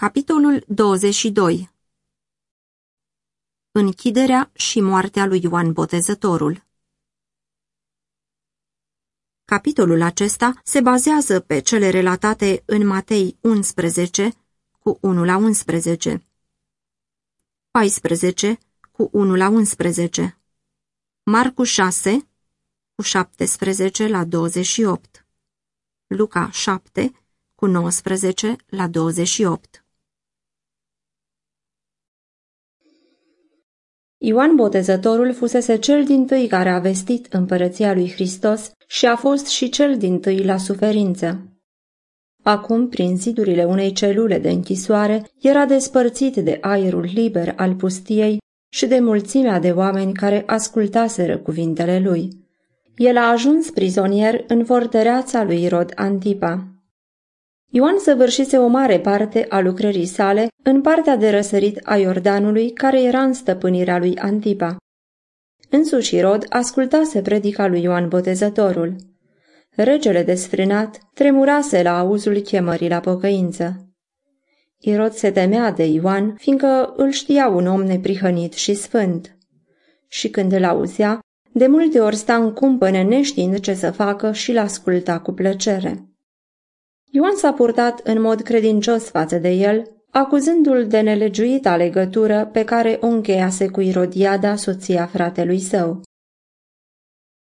Capitolul 22 Închiderea și moartea lui Ioan Botezătorul. Capitolul acesta se bazează pe cele relatate în Matei 11 cu 1 la 11, 14 cu 1 la 11, Marcu 6 cu 17 la 28, Luca 7 cu 19 la 28. Ioan Botezătorul fusese cel din tâi care a vestit împărăția lui Hristos și a fost și cel din tâi la suferință. Acum, prin zidurile unei celule de închisoare, era despărțit de aerul liber al pustiei și de mulțimea de oameni care ascultaseră cuvintele lui. El a ajuns prizonier în fortăreața lui Rod Antipa. Ioan săvârșise o mare parte a lucrării sale în partea de răsărit a Iordanului, care era în stăpânirea lui Antipa. Însuși Irod ascultase predica lui Ioan Botezătorul. Regele desfrânat tremurase la auzul chemării la pocăință. Irod se temea de Ioan, fiindcă îl știa un om neprihănit și sfânt. Și când îl auzea, de multe ori sta în cumpăne neștiind ce să facă și l-asculta cu plăcere. Ioan s-a purtat în mod credincios față de el, acuzându-l de nelegiuita legătură pe care o încheiase cu Irodiada, soția fratelui său.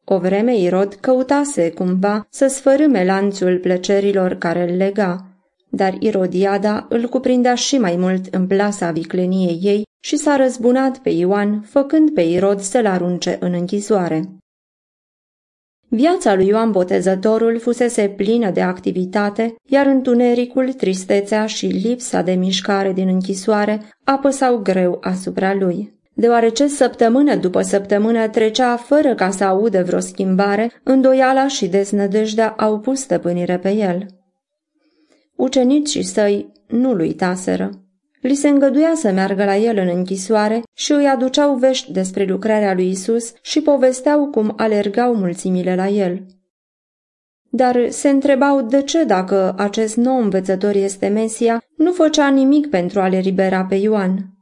O vreme Irod căutase cumva să sfărâme lanțul plăcerilor care îl lega, dar Irodiada îl cuprindea și mai mult în plasa vicleniei ei și s-a răzbunat pe Ioan, făcând pe Irod să-l arunce în închisoare. Viața lui Ioan Botezătorul fusese plină de activitate, iar întunericul, tristețea și lipsa de mișcare din închisoare apăsau greu asupra lui. Deoarece săptămână după săptămână trecea fără ca să audă vreo schimbare, îndoiala și deznădejdea au pus stăpânire pe el. Ucenicii săi nu-l uitaseră. Li se îngăduia să meargă la el în închisoare și îi aduceau vești despre lucrarea lui Isus și povesteau cum alergau mulțimile la el. Dar se întrebau de ce, dacă acest nou învățător este Mesia, nu făcea nimic pentru a le libera pe Ioan.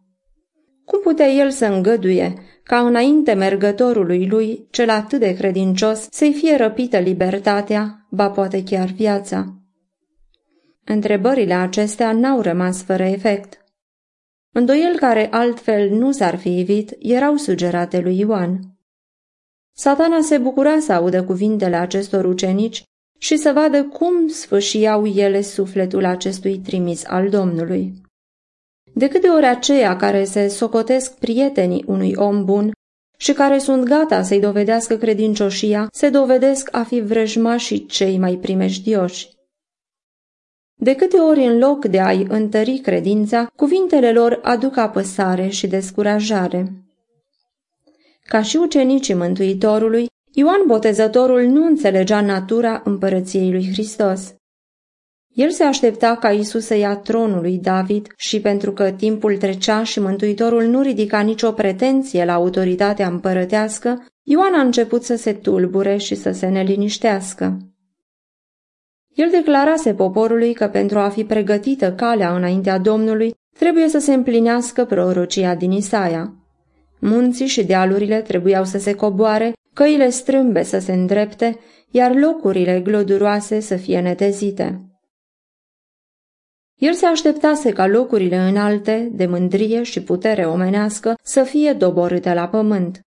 Cum putea el să îngăduie ca înainte mergătorului lui, cel atât de credincios, să-i fie răpită libertatea, ba poate chiar viața? Întrebările acestea n-au rămas fără efect. Îndoiel care altfel nu s-ar fi ivit erau sugerate lui Ioan. Satana se bucura să audă cuvintele acestor ucenici și să vadă cum sfâșiau ele sufletul acestui trimis al Domnului. De câte ori aceia care se socotesc prietenii unui om bun și care sunt gata să-i dovedească credincioșia, se dovedesc a fi vrăjmașii cei mai primejdioși. De câte ori în loc de a-i întări credința, cuvintele lor aduc apăsare și descurajare. Ca și ucenicii Mântuitorului, Ioan Botezătorul nu înțelegea natura împărăției lui Hristos. El se aștepta ca Isus să ia tronul lui David și pentru că timpul trecea și Mântuitorul nu ridica nicio pretenție la autoritatea împărătească, Ioan a început să se tulbure și să se neliniștească. El declarase poporului că pentru a fi pregătită calea înaintea Domnului, trebuie să se împlinească prorocia din Isaia. Munții și dealurile trebuiau să se coboare, căile strâmbe să se îndrepte, iar locurile gloduroase să fie netezite. El se așteptase ca locurile înalte, de mândrie și putere omenească, să fie doborâte la pământ.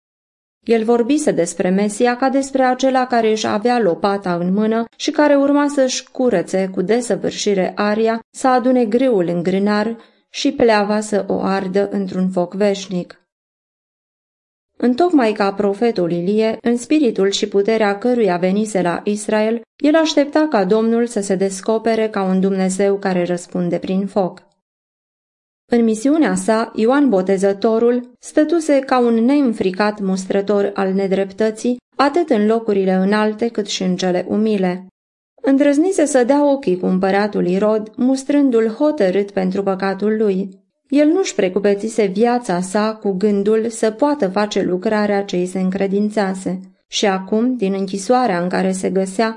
El vorbise despre Mesia ca despre acela care își avea lopata în mână și care urma să-și curățe cu desăvârșire aria, să adune greul în grânar și pleava să o ardă într-un foc veșnic. Întocmai ca profetul Ilie, în spiritul și puterea căruia venise la Israel, el aștepta ca Domnul să se descopere ca un Dumnezeu care răspunde prin foc. În misiunea sa, Ioan Botezătorul stătuse ca un neînfricat mustrător al nedreptății, atât în locurile înalte cât și în cele umile. Îndrăznise să dea ochii cu împăratul Irod, mustrându-l hotărât pentru păcatul lui. El nu-și precupețise viața sa cu gândul să poată face lucrarea ce îi se încredințase. Și acum, din închisoarea în care se găsea,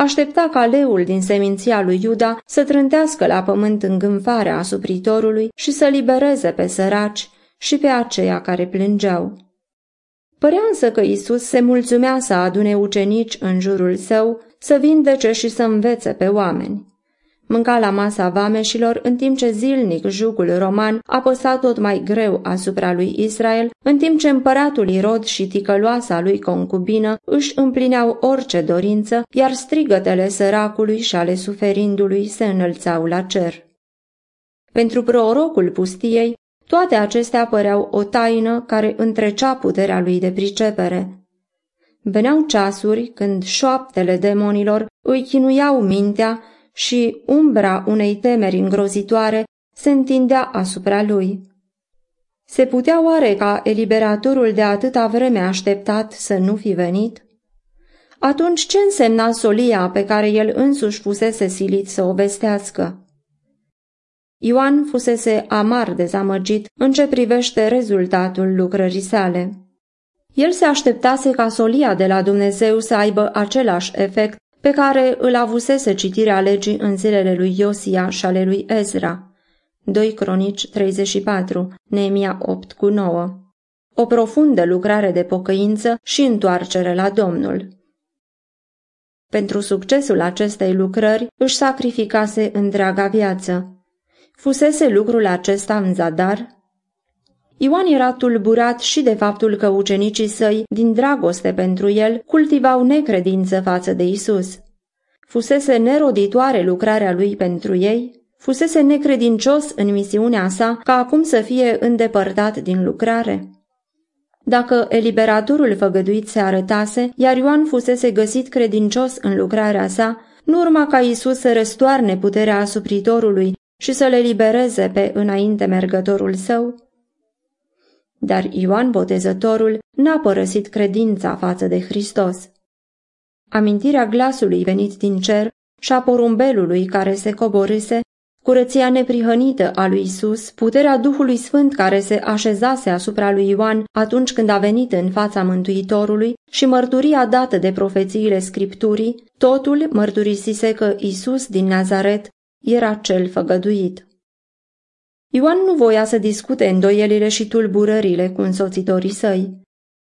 aștepta ca leul din seminția lui Iuda să trântească la pământ îngânfarea asupritorului și să libereze pe săraci și pe aceia care plângeau. Părea însă că Isus se mulțumea să adune ucenici în jurul său, să vindece și să învețe pe oameni. Mânca la masa vameșilor, în timp ce zilnic jugul roman apăsa tot mai greu asupra lui Israel, în timp ce împăratul Irod și ticăloasa lui concubină își împlineau orice dorință, iar strigătele săracului și ale suferindului se înălțau la cer. Pentru prorocul pustiei, toate acestea păreau o taină care întrecea puterea lui de pricepere. Veneau ceasuri când șoaptele demonilor îi chinuiau mintea și umbra unei temeri îngrozitoare se întindea asupra lui. Se putea oare ca eliberatorul de atâta vreme așteptat să nu fi venit? Atunci ce însemna solia pe care el însuși fusese silit să o vestească? Ioan fusese amar dezamăgit în ce privește rezultatul lucrării sale. El se așteptase ca solia de la Dumnezeu să aibă același efect pe care îl avusese citirea legii în zilele lui Iosia și ale lui Ezra. 2 Cronici 34, Neemia 8 cu 9 O profundă lucrare de pocăință și întoarcere la Domnul. Pentru succesul acestei lucrări își sacrificase întreaga viață. Fusese lucrul acesta în zadar? Ioan era tulburat și de faptul că ucenicii săi, din dragoste pentru el, cultivau necredință față de Isus. Fusese neroditoare lucrarea lui pentru ei? Fusese necredincios în misiunea sa ca acum să fie îndepărtat din lucrare? Dacă eliberatorul făgăduit se arătase, iar Ioan fusese găsit credincios în lucrarea sa, nu urma ca Isus să răstoarne puterea asupritorului și să le libereze pe înainte mergătorul său? Dar Ioan Botezătorul n-a părăsit credința față de Hristos. Amintirea glasului venit din cer și a porumbelului care se coborâse, curăția neprihănită a lui Isus, puterea Duhului Sfânt care se așezase asupra lui Ioan atunci când a venit în fața Mântuitorului și mărturia dată de profețiile Scripturii, totul mărturisise că Isus din Nazaret era cel făgăduit. Ioan nu voia să discute îndoielile și tulburările cu însoțitorii săi.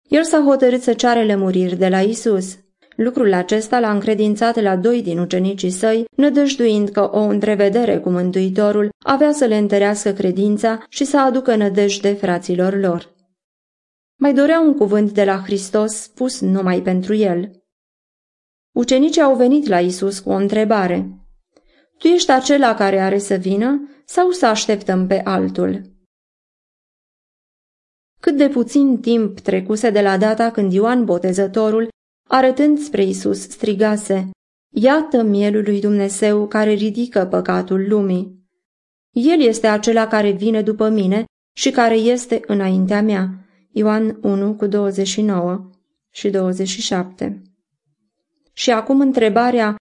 El s-a hotărât să ceare lămuriri de la Isus. Lucrul acesta l-a încredințat la doi din ucenicii săi, nădăjduind că o întrevedere cu Mântuitorul avea să le întărească credința și să aducă nădejde fraților lor. Mai dorea un cuvânt de la Hristos spus numai pentru el. Ucenicii au venit la Isus cu o întrebare. Tu ești acela care are să vină sau să așteptăm pe altul? Cât de puțin timp trecuse de la data când Ioan Botezătorul, arătând spre Isus, strigase, Iată mielul lui Dumnezeu care ridică păcatul lumii. El este acela care vine după mine și care este înaintea mea. Ioan 1 cu 29 și 27 Și acum întrebarea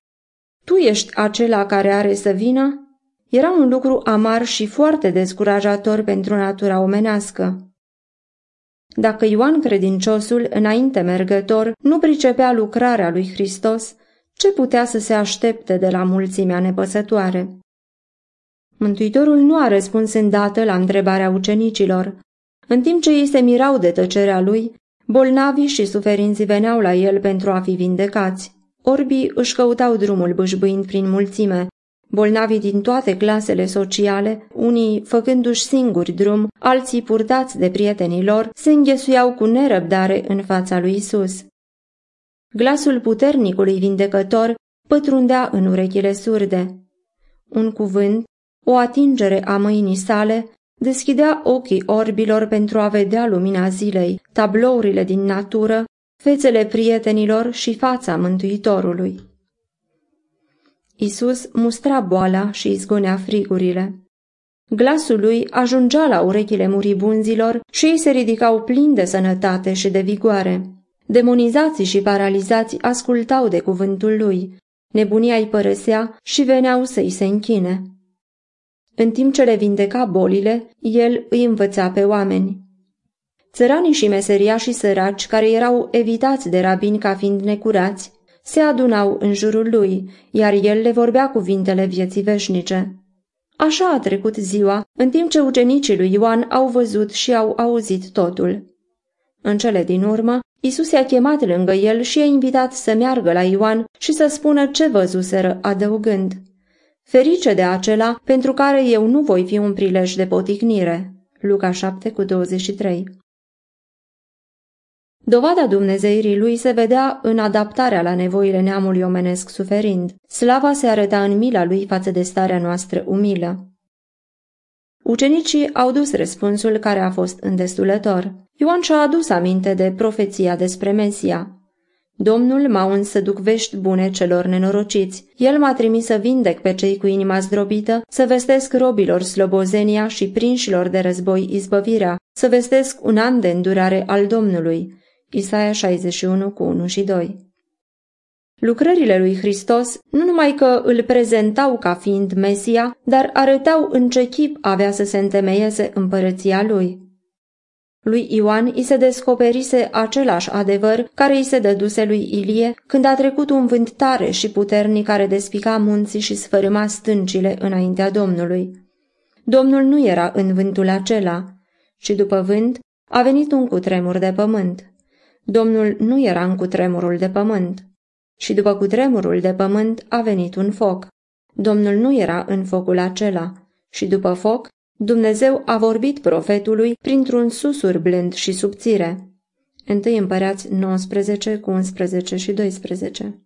tu ești acela care are să vină? Era un lucru amar și foarte descurajator pentru natura omenească. Dacă Ioan credinciosul, înainte mergător, nu pricepea lucrarea lui Hristos, ce putea să se aștepte de la mulțimea nepăsătoare? Mântuitorul nu a răspuns îndată la întrebarea ucenicilor. În timp ce ei se mirau de tăcerea lui, bolnavii și suferinții veneau la el pentru a fi vindecați. Orbii își căutau drumul bâșbâind prin mulțime, bolnavii din toate clasele sociale, unii făcându-și singuri drum, alții purtați de prietenii lor, se înghesuiau cu nerăbdare în fața lui Isus. Glasul puternicului vindecător pătrundea în urechile surde. Un cuvânt, o atingere a mâinii sale, deschidea ochii orbilor pentru a vedea lumina zilei, tablourile din natură, fețele prietenilor și fața Mântuitorului. Isus mustra boala și izgonea frigurile. Glasul lui ajungea la urechile muribunzilor și ei se ridicau plini de sănătate și de vigoare. Demonizații și paralizați ascultau de cuvântul lui, nebunia îi părăsea și veneau să-i se închine. În timp ce le vindeca bolile, el îi învăța pe oameni. Țăranii și meseriașii săraci, care erau evitați de rabini ca fiind necurați, se adunau în jurul lui, iar el le vorbea cuvintele vieții veșnice. Așa a trecut ziua, în timp ce ucenicii lui Ioan au văzut și au auzit totul. În cele din urmă, Isus i-a chemat lângă el și i-a invitat să meargă la Ioan și să spună ce văzuseră, adăugând. Ferice de acela pentru care eu nu voi fi un prilej de poticnire. Luca 7 cu 23 Dovada dumnezeirii lui se vedea în adaptarea la nevoile neamului omenesc suferind. Slava se arăta în mila lui față de starea noastră umilă. Ucenicii au dus răspunsul care a fost îndestulător. Ioan și-a adus aminte de profeția despre Mesia. Domnul m-a uns să duc vești bune celor nenorociți. El m-a trimis să vindec pe cei cu inima zdrobită, să vestesc robilor slobozenia și prinșilor de război izbăvirea, să vestesc un an de îndurare al Domnului. Isaia 61 cu 1 și 2 Lucrările lui Hristos nu numai că îl prezentau ca fiind Mesia, dar arătau în ce chip avea să se întemeieze împărăția lui. Lui Ioan îi se descoperise același adevăr care îi se dăduse lui Ilie când a trecut un vânt tare și puternic care despica munții și sfărâma stâncile înaintea Domnului. Domnul nu era în vântul acela, și după vânt a venit un cutremur de pământ. Domnul nu era în cutremurul de pământ. Și după cutremurul de pământ a venit un foc. Domnul nu era în focul acela. Și după foc, Dumnezeu a vorbit profetului printr-un susur blând și subțire. 1 Împărați 19 cu 11 și 12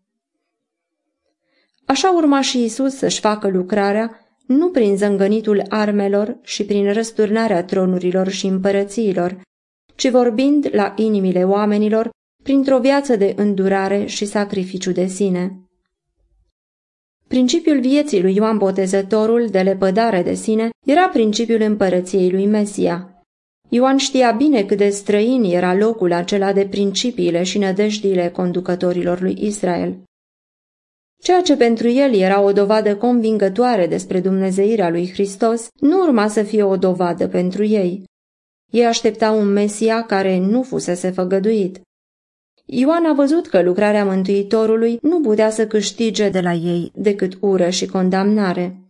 Așa urma și Isus să-și facă lucrarea, nu prin zângănitul armelor și prin răsturnarea tronurilor și împărățiilor, ci vorbind la inimile oamenilor printr-o viață de îndurare și sacrificiu de sine. Principiul vieții lui Ioan Botezătorul de lepădare de sine era principiul împărăției lui Mesia. Ioan știa bine cât de străin era locul acela de principiile și nădejdiile conducătorilor lui Israel. Ceea ce pentru el era o dovadă convingătoare despre dumnezeirea lui Hristos, nu urma să fie o dovadă pentru ei. Ei așteptau un Mesia care nu fusese făgăduit. Ioan a văzut că lucrarea Mântuitorului nu putea să câștige de la ei decât ură și condamnare.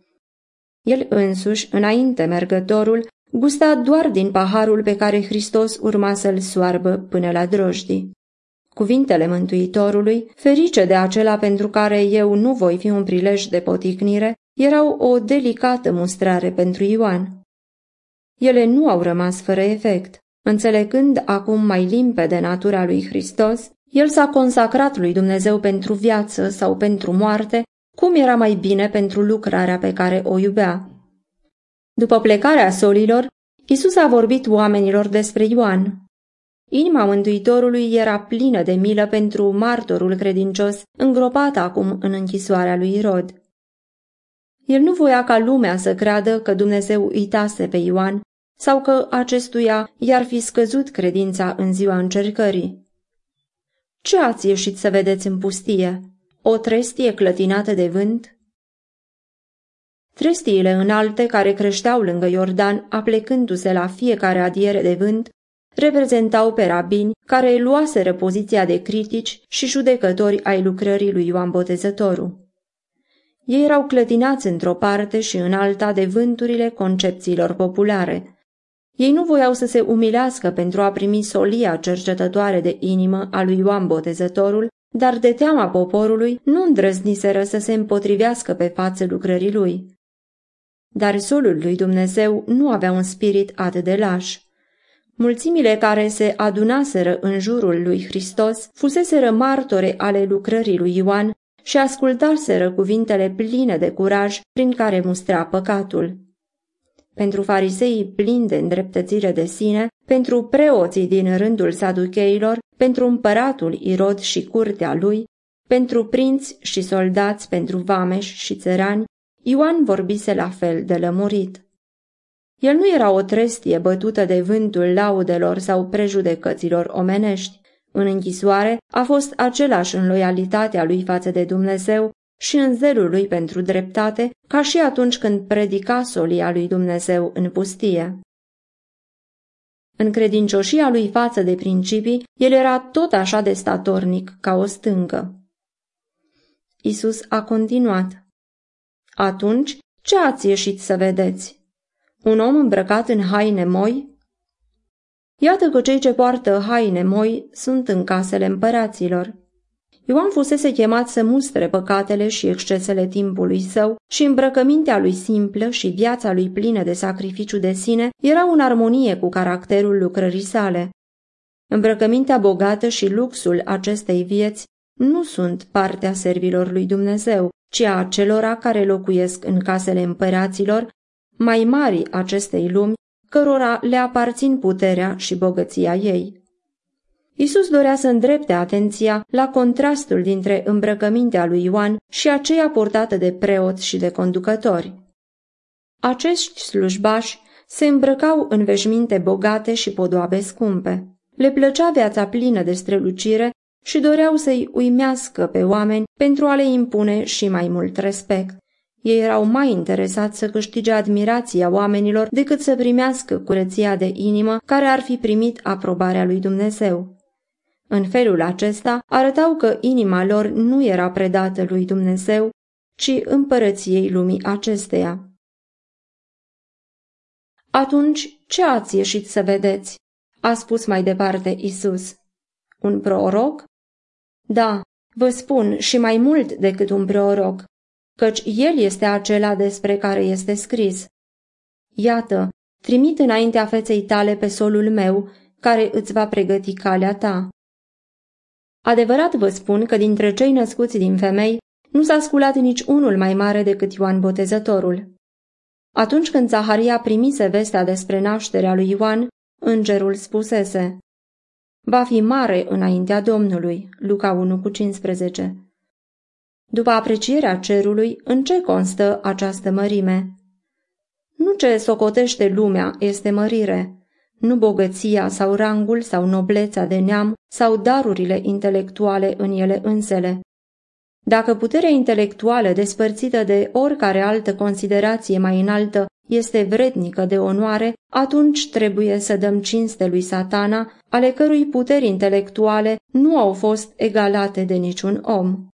El însuși, înainte mergătorul, gusta doar din paharul pe care Hristos urma să-l soarbă până la drojdii. Cuvintele Mântuitorului, ferice de acela pentru care eu nu voi fi un prilej de poticnire, erau o delicată mustrare pentru Ioan. Ele nu au rămas fără efect. Înțelegând acum mai limpede natura lui Hristos, el s-a consacrat lui Dumnezeu pentru viață sau pentru moarte, cum era mai bine pentru lucrarea pe care o iubea. După plecarea solilor, Isus a vorbit oamenilor despre Ioan. Inima Mântuitorului era plină de milă pentru martorul credincios, îngropat acum în închisoarea lui Rod. El nu voia ca lumea să creadă că Dumnezeu uitase pe Ioan sau că acestuia i-ar fi scăzut credința în ziua încercării. Ce ați ieșit să vedeți în pustie? O trestie clătinată de vânt? Trestiile înalte care creșteau lângă Iordan, aplecându-se la fiecare adiere de vânt, reprezentau pe rabini care luaseră poziția de critici și judecători ai lucrării lui Ioan Botezătorul. Ei erau clătinați într-o parte și în alta de vânturile concepțiilor populare, ei nu voiau să se umilească pentru a primi solia cercetătoare de inimă a lui Ioan Botezătorul, dar de teama poporului nu îndrăzniseră să se împotrivească pe față lucrării lui. Dar solul lui Dumnezeu nu avea un spirit atât de laș. Mulțimile care se adunaseră în jurul lui Hristos fuseseră martore ale lucrării lui Ioan și ascultaseră cuvintele pline de curaj prin care mustra păcatul pentru fariseii plini de îndreptățire de sine, pentru preoții din rândul saducheilor, pentru împăratul Irod și curtea lui, pentru prinți și soldați, pentru vameși și țărani, Ioan vorbise la fel de lămurit. El nu era o trestie bătută de vântul laudelor sau prejudecăților omenești. În închisoare a fost același în loialitatea lui față de Dumnezeu și în zelul lui pentru dreptate, ca și atunci când predica solia lui Dumnezeu în pustie. În credincioșia lui față de principii, el era tot așa de statornic ca o stâncă. Isus a continuat. Atunci, ce ați ieșit să vedeți? Un om îmbrăcat în haine moi? Iată că cei ce poartă haine moi sunt în casele împăraților. Ioan fusese chemat să mustre păcatele și excesele timpului său și îmbrăcămintea lui simplă și viața lui plină de sacrificiu de sine erau în armonie cu caracterul lucrării sale. Îmbrăcămintea bogată și luxul acestei vieți nu sunt partea servilor lui Dumnezeu, ci a acelora care locuiesc în casele împăraților, mai mari acestei lumi, cărora le aparțin puterea și bogăția ei. Isus dorea să îndrepte atenția la contrastul dintre îmbrăcămintea lui Ioan și aceea portată de preoți și de conducători. Acești slujbași se îmbrăcau în veșminte bogate și podoabe scumpe. Le plăcea viața plină de strălucire și doreau să-i uimească pe oameni pentru a le impune și mai mult respect. Ei erau mai interesați să câștige admirația oamenilor decât să primească curăția de inimă care ar fi primit aprobarea lui Dumnezeu. În felul acesta arătau că inima lor nu era predată lui Dumnezeu, ci împărăției lumii acesteia. Atunci, ce ați ieșit să vedeți? a spus mai departe Isus. Un proroc? Da, vă spun și mai mult decât un proroc, căci el este acela despre care este scris. Iată, trimit înaintea feței tale pe solul meu, care îți va pregăti calea ta. Adevărat vă spun că dintre cei născuți din femei nu s-a sculat nici unul mai mare decât Ioan Botezătorul. Atunci când Zaharia primise vestea despre nașterea lui Ioan, îngerul spusese Va fi mare înaintea Domnului, Luca 1 cu 15. După aprecierea cerului, în ce constă această mărime? Nu ce socotește lumea este mărire, nu bogăția sau rangul sau noblețea de neam sau darurile intelectuale în ele însele. Dacă puterea intelectuală despărțită de oricare altă considerație mai înaltă este vrednică de onoare, atunci trebuie să dăm cinste lui satana, ale cărui puteri intelectuale nu au fost egalate de niciun om.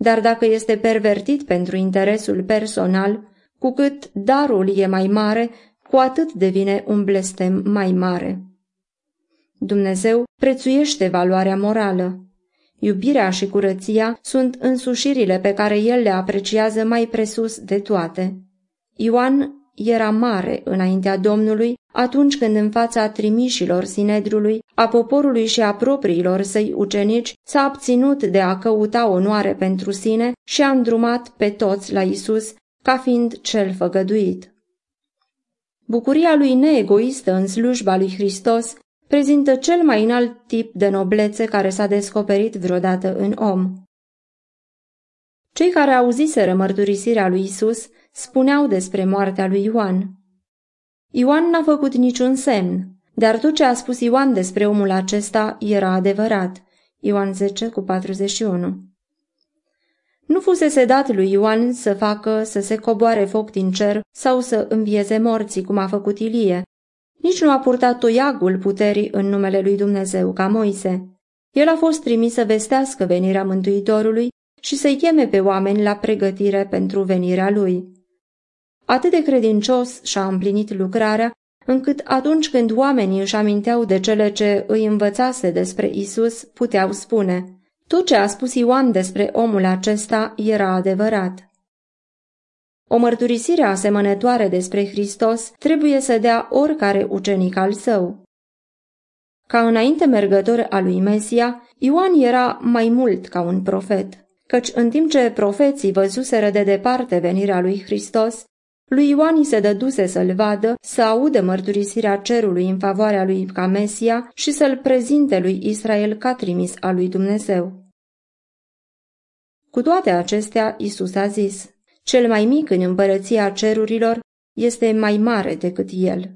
Dar dacă este pervertit pentru interesul personal, cu cât darul e mai mare, cu atât devine un blestem mai mare. Dumnezeu prețuiește valoarea morală. Iubirea și curăția sunt însușirile pe care el le apreciază mai presus de toate. Ioan era mare înaintea Domnului atunci când în fața trimișilor Sinedrului, a poporului și a propriilor săi ucenici, s-a abținut de a căuta onoare pentru sine și a îndrumat pe toți la Isus ca fiind cel făgăduit. Bucuria lui neegoistă în slujba lui Hristos prezintă cel mai înalt tip de noblețe care s-a descoperit vreodată în om. Cei care auziseră mărturisirea lui Isus spuneau despre moartea lui Ioan. Ioan n-a făcut niciun semn, dar tot ce a spus Ioan despre omul acesta era adevărat. Ioan 10 cu 41 nu fusese dat lui Ioan să facă să se coboare foc din cer sau să învieze morții, cum a făcut Ilie. Nici nu a purtat toiagul puterii în numele lui Dumnezeu ca Moise. El a fost trimis să vestească venirea Mântuitorului și să-i cheme pe oameni la pregătire pentru venirea lui. Atât de credincios și-a împlinit lucrarea, încât atunci când oamenii își aminteau de cele ce îi învățase despre Isus, puteau spune – tot ce a spus Ioan despre omul acesta era adevărat. O mărturisire asemănătoare despre Hristos trebuie să dea oricare ucenic al său. Ca înainte mergător al lui Mesia, Ioan era mai mult ca un profet, căci în timp ce profeții văzuseră de departe venirea lui Hristos, lui Ioan îi se dăduse să-l vadă, să audă mărturisirea cerului în favoarea lui ca Mesia și să-l prezinte lui Israel ca trimis al lui Dumnezeu. Cu toate acestea, Isus a zis, cel mai mic în împărăția cerurilor este mai mare decât el.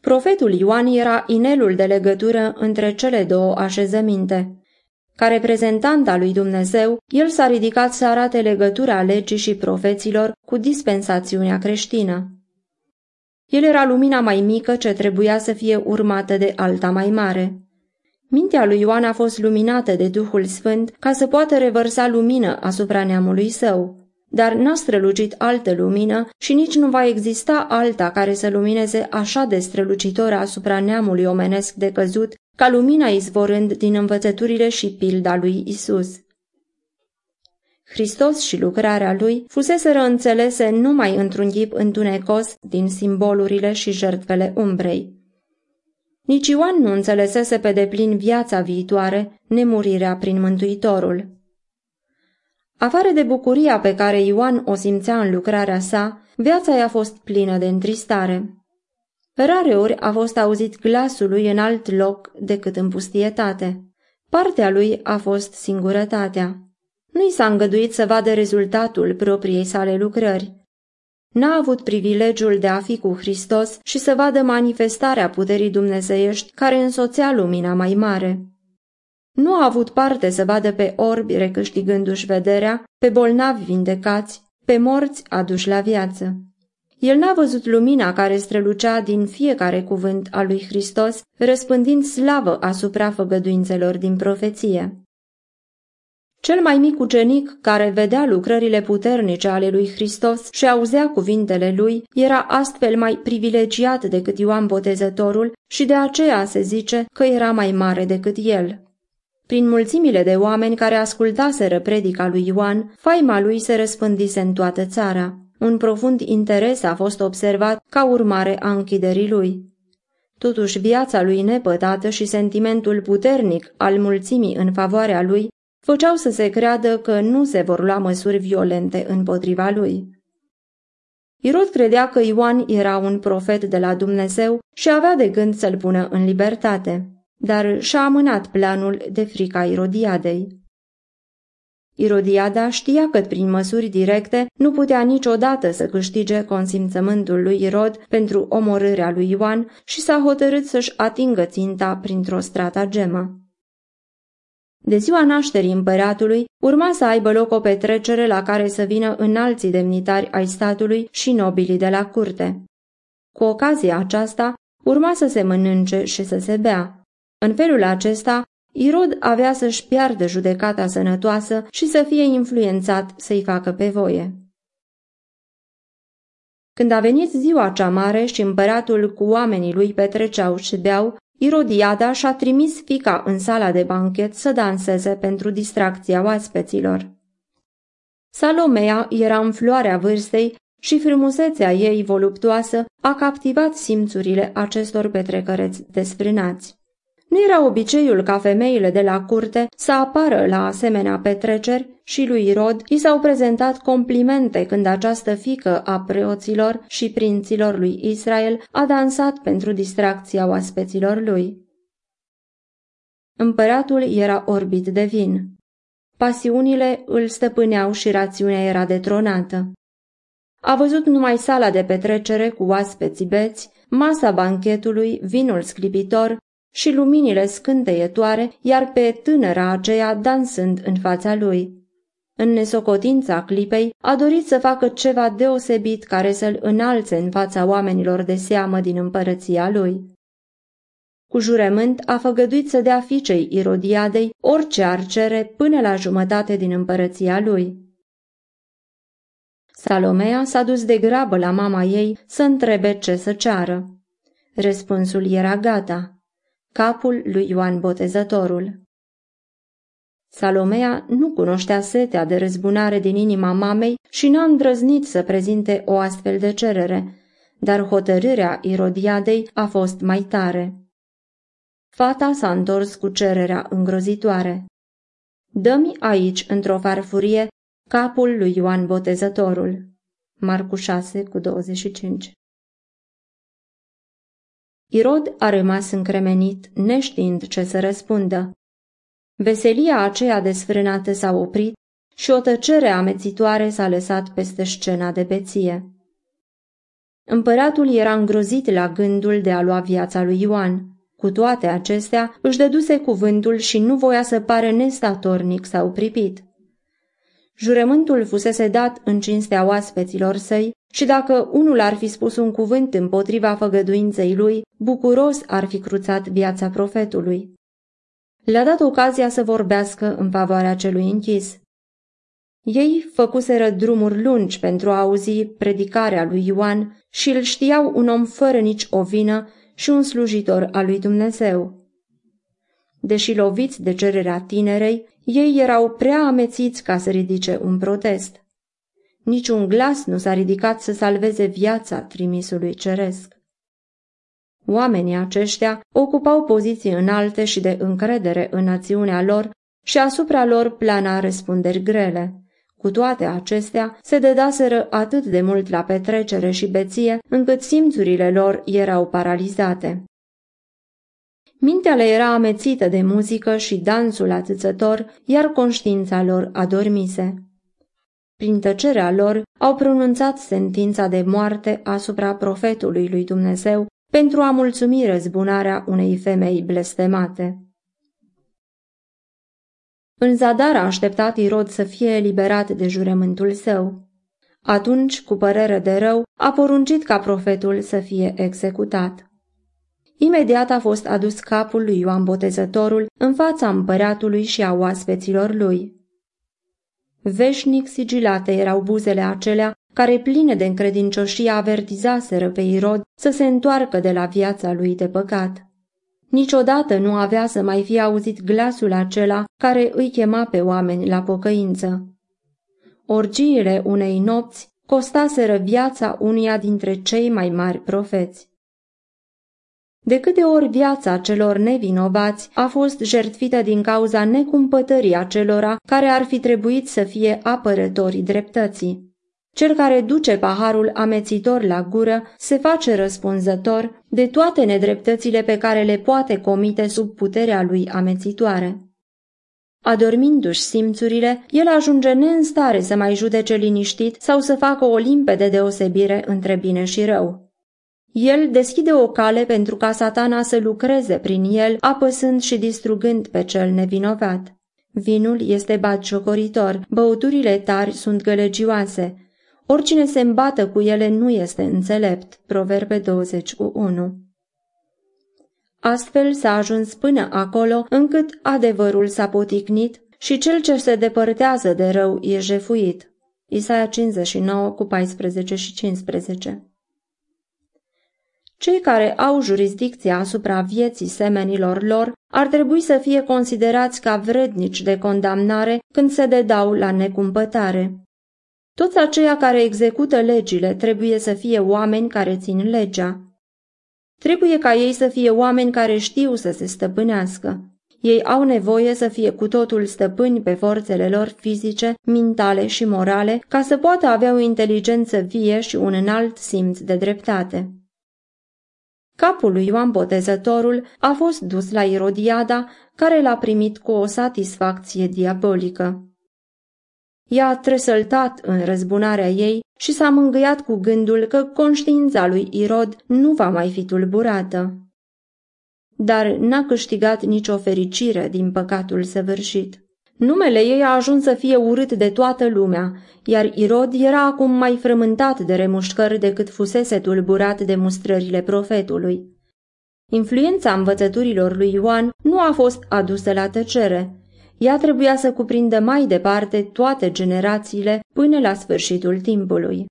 Profetul Ioan era inelul de legătură între cele două așezăminte. Ca reprezentant al lui Dumnezeu, el s-a ridicat să arate legătura legii și profeților cu dispensațiunea creștină. El era lumina mai mică ce trebuia să fie urmată de alta mai mare. Mintea lui Ioan a fost luminată de Duhul Sfânt ca să poată revărsa lumină asupra neamului său. Dar n-a strălucit altă lumină și nici nu va exista alta care să lumineze așa de strălucitor asupra neamului omenesc de căzut, ca lumina izvorând din învățăturile și pilda lui Isus. Hristos și lucrarea lui fuseseră înțelese numai într-un ghip întunecos din simbolurile și jertfele umbrei. Nici Ioan nu înțelesese pe deplin viața viitoare, nemurirea prin Mântuitorul. Afară de bucuria pe care Ioan o simțea în lucrarea sa, viața i-a fost plină de întristare. Rare ori a fost auzit glasul lui în alt loc decât în pustietate. Partea lui a fost singurătatea. Nu i s-a îngăduit să vadă rezultatul propriei sale lucrări. N-a avut privilegiul de a fi cu Hristos și să vadă manifestarea puterii dumnezeiești care însoțea lumina mai mare. Nu a avut parte să vadă pe orbi recâștigându-și vederea, pe bolnavi vindecați, pe morți aduși la viață. El n-a văzut lumina care strălucea din fiecare cuvânt al lui Hristos, răspândind slavă asupra făgăduințelor din profeție. Cel mai mic ucenic, care vedea lucrările puternice ale lui Hristos și auzea cuvintele lui, era astfel mai privilegiat decât Ioan Botezătorul și de aceea se zice că era mai mare decât el. Prin mulțimile de oameni care ascultaseră predica lui Ioan, faima lui se răspândise în toată țara. Un profund interes a fost observat ca urmare a închiderii lui. Totuși, viața lui nepătată și sentimentul puternic al mulțimii în favoarea lui făceau să se creadă că nu se vor lua măsuri violente împotriva lui. Irod credea că Ioan era un profet de la Dumnezeu și avea de gând să-l pună în libertate, dar și-a amânat planul de frica Irodiadei. Irodiada știa că prin măsuri directe nu putea niciodată să câștige consimțământul lui Irod pentru omorârea lui Ioan și s-a hotărât să-și atingă ținta printr-o stratagemă. De ziua nașterii împăratului, urma să aibă loc o petrecere la care să vină înalții demnitari ai statului și nobilii de la curte. Cu ocazia aceasta, urma să se mănânce și să se bea. În felul acesta, Irod avea să-și piardă judecata sănătoasă și să fie influențat să-i facă pe voie. Când a venit ziua cea mare și împăratul cu oamenii lui petreceau și beau, Irodiada și-a trimis fica în sala de banchet să danseze pentru distracția oaspeților. Salomea era în floarea vârstei și frumusețea ei voluptoasă a captivat simțurile acestor petrecăreți desfrânați. Nu era obiceiul ca femeile de la curte să apară la asemenea petreceri și lui Rod i s-au prezentat complimente când această fică a preoților și prinților lui Israel a dansat pentru distracția oaspeților lui. Împăratul era orbit de vin. Pasiunile îl stăpâneau și rațiunea era detronată. A văzut numai sala de petrecere cu oaspeții beți, masa banchetului, vinul sclipitor și luminile scânteietoare, iar pe tânăra aceea dansând în fața lui. În nesocotința clipei, a dorit să facă ceva deosebit care să-l înalțe în fața oamenilor de seamă din împărăția lui. Cu jurământ a făgăduit să dea fiicei Irodiadei orice ar cere până la jumătate din împărăția lui. Salomea s-a dus de grabă la mama ei să întrebe ce să ceară. Răspunsul era gata capul lui Ioan Botezătorul. Salomea nu cunoștea setea de răzbunare din inima mamei și n-a îndrăznit să prezinte o astfel de cerere, dar hotărârea Irodiadei a fost mai tare. Fata s-a întors cu cererea îngrozitoare. Dă-mi aici, într-o farfurie, capul lui Ioan Botezătorul. Marcu 6 cu 25 Irod a rămas încremenit, neștiind ce să răspundă. Veselia aceea desfrânată s-a oprit și o tăcere amețitoare s-a lăsat peste scena de beție. Împăratul era îngrozit la gândul de a lua viața lui Ioan. Cu toate acestea, își dăduse cuvântul și nu voia să pare nestatornic sau pripit. Jurământul fusese dat în cinstea oaspeților săi și dacă unul ar fi spus un cuvânt împotriva făgăduinței lui, bucuros ar fi cruțat viața profetului. le-a dat ocazia să vorbească în favoarea celui închis. Ei făcuseră drumuri lungi pentru a auzi predicarea lui Ioan și îl știau un om fără nici o vină și un slujitor al lui Dumnezeu. Deși loviți de cererea tinerei, ei erau prea amețiți ca să ridice un protest. Niciun glas nu s-a ridicat să salveze viața trimisului ceresc. Oamenii aceștia ocupau poziții înalte și de încredere în națiunea lor și asupra lor plana răspunderi grele. Cu toate acestea, se dedaseră atât de mult la petrecere și beție, încât simțurile lor erau paralizate. Mintea le era amețită de muzică și dansul atâțător, iar conștiința lor adormise. Prin tăcerea lor au pronunțat sentința de moarte asupra profetului lui Dumnezeu pentru a mulțumi răzbunarea unei femei blestemate. În zadar a așteptat Irod să fie eliberat de jurământul său. Atunci, cu părere de rău, a poruncit ca profetul să fie executat. Imediat a fost adus capul lui Ioan Botezătorul în fața împăratului și a oaspeților lui. Veșnic sigilate erau buzele acelea care pline de încredincioșie avertizaseră pe Irod să se întoarcă de la viața lui de păcat. Niciodată nu avea să mai fie auzit glasul acela care îi chema pe oameni la pocăință. Orgiile unei nopți costaseră viața unuia dintre cei mai mari profeți. De câte ori viața celor nevinovați a fost jertfită din cauza necumpătării acelora care ar fi trebuit să fie apărătorii dreptății. Cel care duce paharul amețitor la gură se face răspunzător de toate nedreptățile pe care le poate comite sub puterea lui amețitoare. Adormindu-și simțurile, el ajunge neînstare să mai judece liniștit sau să facă o limpede deosebire între bine și rău. El deschide o cale pentru ca satana să lucreze prin el, apăsând și distrugând pe cel nevinovat. Vinul este batjocoritor, băuturile tari sunt gălăgioase, Oricine se îmbată cu ele nu este înțelept. Proverbe 20 cu 1 Astfel s-a ajuns până acolo încât adevărul s-a poticnit și cel ce se depărtează de rău e jefuit. Isaia 59 cu 14 și 15 Cei care au jurisdicția asupra vieții semenilor lor ar trebui să fie considerați ca vrednici de condamnare când se dedau la necumpătare. Toți aceia care execută legile trebuie să fie oameni care țin legea. Trebuie ca ei să fie oameni care știu să se stăpânească. Ei au nevoie să fie cu totul stăpâni pe forțele lor fizice, mentale și morale, ca să poată avea o inteligență vie și un înalt simț de dreptate. Capul lui Ioan Botezătorul a fost dus la Irodiada, care l-a primit cu o satisfacție diabolică. I-a tresăltat în răzbunarea ei și s-a mângâiat cu gândul că conștiința lui Irod nu va mai fi tulburată. Dar n-a câștigat nicio fericire din păcatul săvârșit. Numele ei a ajuns să fie urât de toată lumea, iar Irod era acum mai frământat de remușcări decât fusese tulburat de mustrările profetului. Influența învățăturilor lui Ioan nu a fost adusă la tăcere, ea trebuia să cuprindă mai departe toate generațiile până la sfârșitul timpului.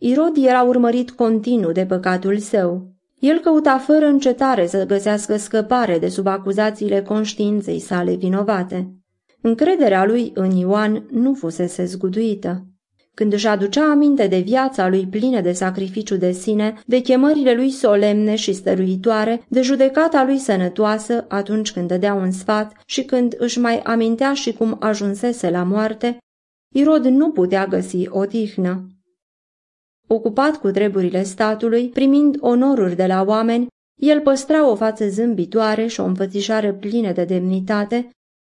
Irod era urmărit continuu de păcatul său. El căuta fără încetare să găsească scăpare de sub acuzațiile conștiinței sale vinovate. Încrederea lui în Ioan nu fusese zguduită. Când își aducea aminte de viața lui plină de sacrificiu de sine, de chemările lui solemne și stăruitoare, de judecata lui sănătoasă atunci când dădea un sfat și când își mai amintea și cum ajunsese la moarte, Irod nu putea găsi o tihnă. Ocupat cu treburile statului, primind onoruri de la oameni, el păstra o față zâmbitoare și o înfățișare plină de demnitate,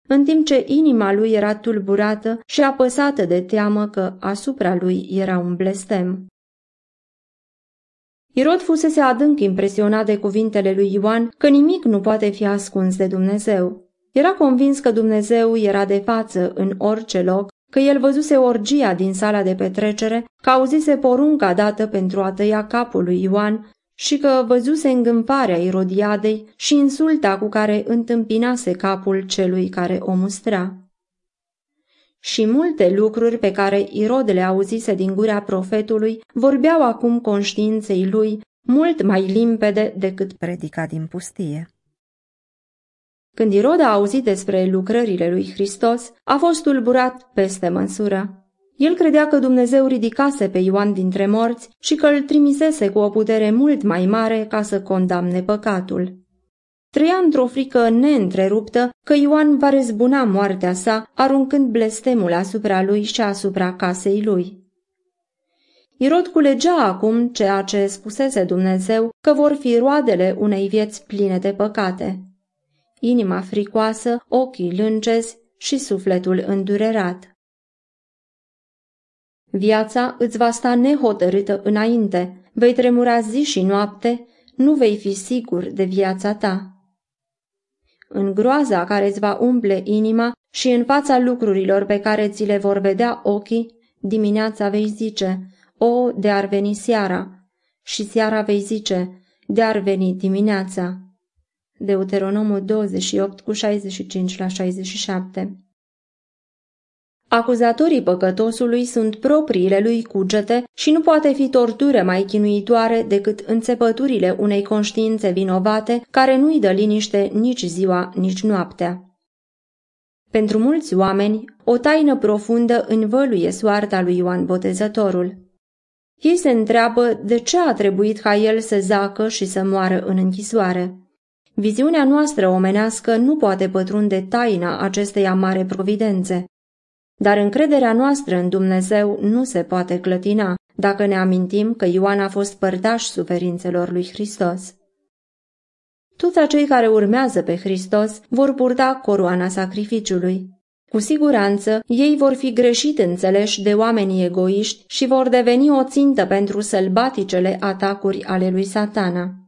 în timp ce inima lui era tulburată și apăsată de teamă că asupra lui era un blestem. Irod fusese adânc impresionat de cuvintele lui Ioan că nimic nu poate fi ascuns de Dumnezeu. Era convins că Dumnezeu era de față în orice loc, că el văzuse orgia din sala de petrecere, că auzise porunca dată pentru a tăia capul lui Ioan și că văzuse îngânfarea Irodiadei și insulta cu care întâmpinase capul celui care o mustra. Și multe lucruri pe care Irod le auzise din gura profetului vorbeau acum conștiinței lui mult mai limpede decât predica din pustie. Când Irod a auzit despre lucrările lui Hristos, a fost tulburat peste măsură. El credea că Dumnezeu ridicase pe Ioan dintre morți și că îl trimisese cu o putere mult mai mare ca să condamne păcatul. Trăia într-o frică neîntreruptă că Ioan va răzbuna moartea sa, aruncând blestemul asupra lui și asupra casei lui. Irod culegea acum ceea ce spusese Dumnezeu că vor fi roadele unei vieți pline de păcate. Inima fricoasă, ochii lângezi și sufletul îndurerat. Viața îți va sta nehotărâtă înainte, vei tremura zi și noapte, nu vei fi sigur de viața ta. În groaza care îți va umple inima și în fața lucrurilor pe care ți le vor vedea ochii, dimineața vei zice, o, de ar veni seara, și seara vei zice, de ar veni dimineața. Deuteronomul 28 cu 65 la 67 Acuzatorii păcătosului sunt propriile lui cugete și nu poate fi tortură mai chinuitoare decât înțepăturile unei conștiințe vinovate care nu-i dă liniște nici ziua, nici noaptea. Pentru mulți oameni, o taină profundă învăluie soarta lui Ioan Botezătorul. Ei se întreabă de ce a trebuit ca el să zacă și să moară în închisoare. Viziunea noastră omenească nu poate pătrunde taina acestei amare providențe. Dar încrederea noastră în Dumnezeu nu se poate clătina dacă ne amintim că Ioan a fost părtaș suferințelor lui Hristos. Toți acei care urmează pe Hristos vor purta coroana sacrificiului. Cu siguranță, ei vor fi greșit înțeleși de oamenii egoiști și vor deveni o țintă pentru sălbaticele atacuri ale lui satana.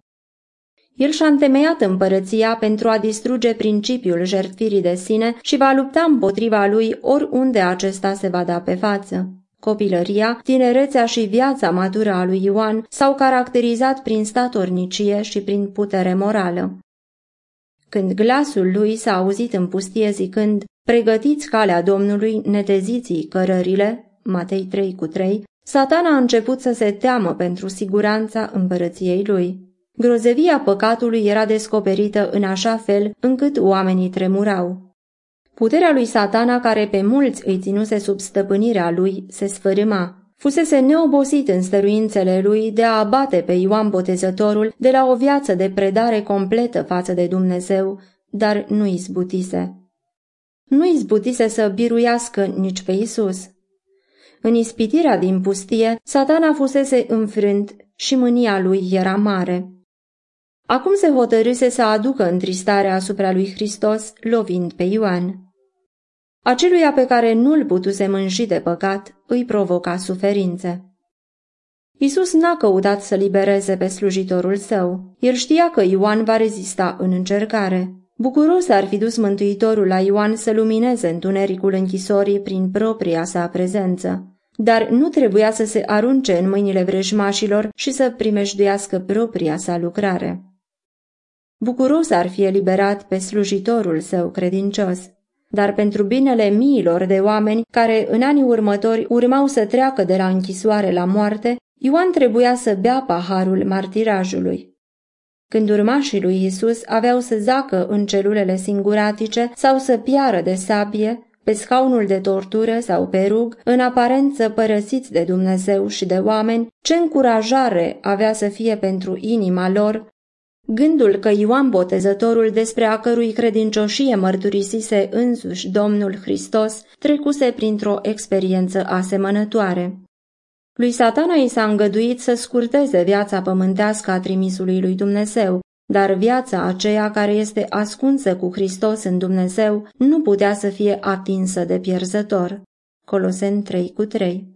El și-a întemeiat împărăția pentru a distruge principiul jertfirii de sine și va lupta împotriva lui oriunde acesta se va da pe față. Copilăria, tinerețea și viața matură a lui Ioan s-au caracterizat prin statornicie și prin putere morală. Când glasul lui s-a auzit în pustie zicând, pregătiți calea Domnului, neteziții cărările, Matei 3 cu 3, satana a început să se teamă pentru siguranța împărăției lui. Grozevia păcatului era descoperită în așa fel încât oamenii tremurau. Puterea lui satana, care pe mulți îi ținuse sub stăpânirea lui, se sfărâma. Fusese neobosit în stăruințele lui de a abate pe Ioan Botezătorul de la o viață de predare completă față de Dumnezeu, dar nu izbutise. Nu izbutise să biruiască nici pe Isus. În ispitirea din pustie, satana fusese înfrânt și mânia lui era mare. Acum se hotărâse să aducă întristarea asupra lui Hristos, lovind pe Ioan. Aceluia pe care nu-l putuse mânji de păcat, îi provoca suferințe. Isus n-a căutat să libereze pe slujitorul său. El știa că Ioan va rezista în încercare. Bucuros ar fi dus Mântuitorul la Ioan să lumineze întunericul închisorii prin propria sa prezență. Dar nu trebuia să se arunce în mâinile vrejmașilor și să primejduiască propria sa lucrare. Bucuros ar fi eliberat pe slujitorul său credincios, dar pentru binele miilor de oameni care în anii următori urmau să treacă de la închisoare la moarte, Ioan trebuia să bea paharul martirajului. Când urmașii lui Isus aveau să zacă în celulele singuratice sau să piară de sabie, pe scaunul de tortură sau pe rug, în aparență părăsiți de Dumnezeu și de oameni, ce încurajare avea să fie pentru inima lor Gândul că Ioan Botezătorul, despre a cărui credincioșie mărturisise însuși Domnul Hristos, trecuse printr-o experiență asemănătoare. Lui satana i s-a îngăduit să scurteze viața pământească a trimisului lui Dumnezeu, dar viața aceea care este ascunsă cu Hristos în Dumnezeu nu putea să fie atinsă de pierzător. Colosen 3 cu 3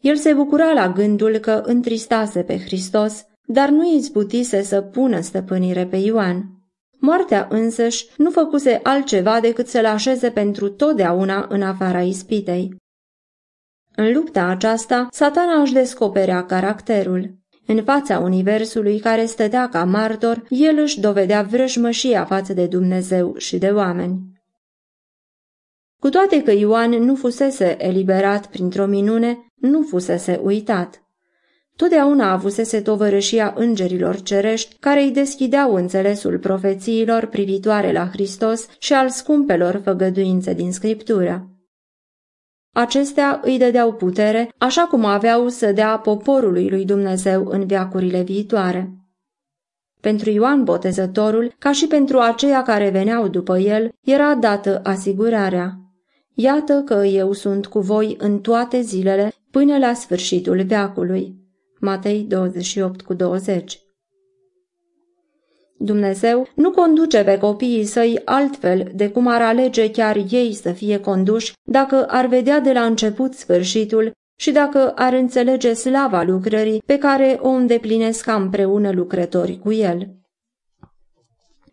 El se bucura la gândul că întristase pe Hristos, dar nu izbutise să pună stăpânire pe Ioan. Moartea însăși nu făcuse altceva decât să-l așeze pentru totdeauna în afara ispitei. În lupta aceasta, satana își descoperea caracterul. În fața universului care stătea ca martor, el își dovedea vrăjmășia față de Dumnezeu și de oameni. Cu toate că Ioan nu fusese eliberat printr-o minune, nu fusese uitat. Totdeauna avusese tovărășia îngerilor cerești care îi deschideau înțelesul profețiilor privitoare la Hristos și al scumpelor făgăduințe din Scriptură. Acestea îi dădeau putere, așa cum aveau să dea poporului lui Dumnezeu în viacurile viitoare. Pentru Ioan Botezătorul, ca și pentru aceia care veneau după el, era dată asigurarea. Iată că eu sunt cu voi în toate zilele până la sfârșitul veacului. Matei 28 cu 20 Dumnezeu nu conduce pe copiii săi altfel de cum ar alege chiar ei să fie conduși dacă ar vedea de la început sfârșitul și dacă ar înțelege slava lucrării pe care o îndeplinesc împreună lucrători cu el.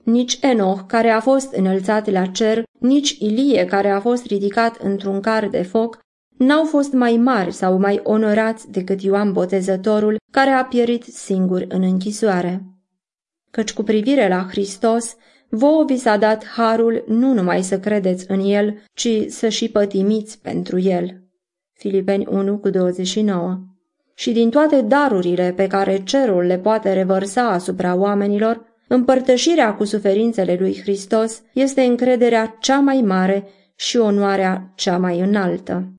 Nici Enoch, care a fost înălțat la cer, nici Ilie, care a fost ridicat într-un car de foc, n-au fost mai mari sau mai onorați decât Ioan Botezătorul, care a pierit singur în închisoare. Căci cu privire la Hristos, vouă vi s-a dat harul nu numai să credeți în El, ci să și pătimiți pentru El. Filipeni 1 cu 29 Și din toate darurile pe care cerul le poate revărsa asupra oamenilor, împărtășirea cu suferințele lui Hristos este încrederea cea mai mare și onoarea cea mai înaltă.